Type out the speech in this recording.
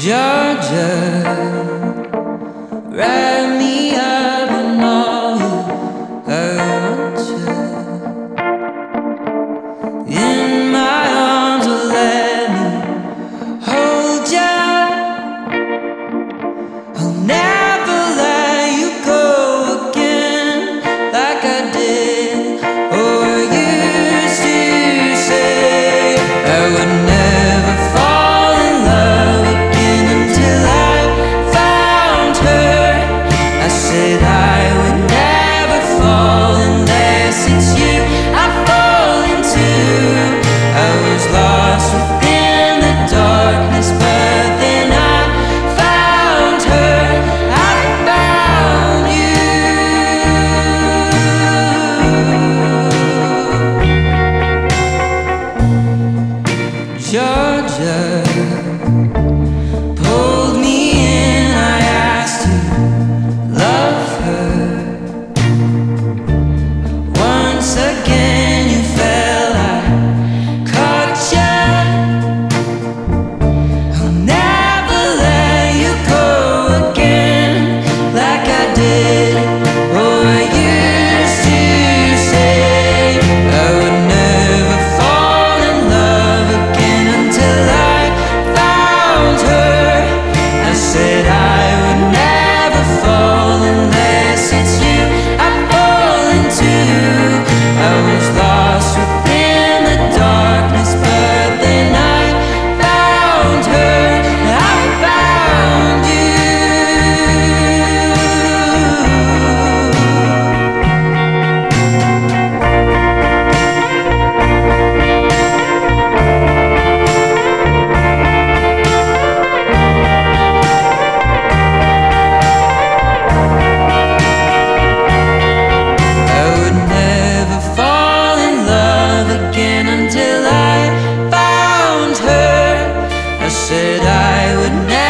Georgia, wrap me Georgia said I would never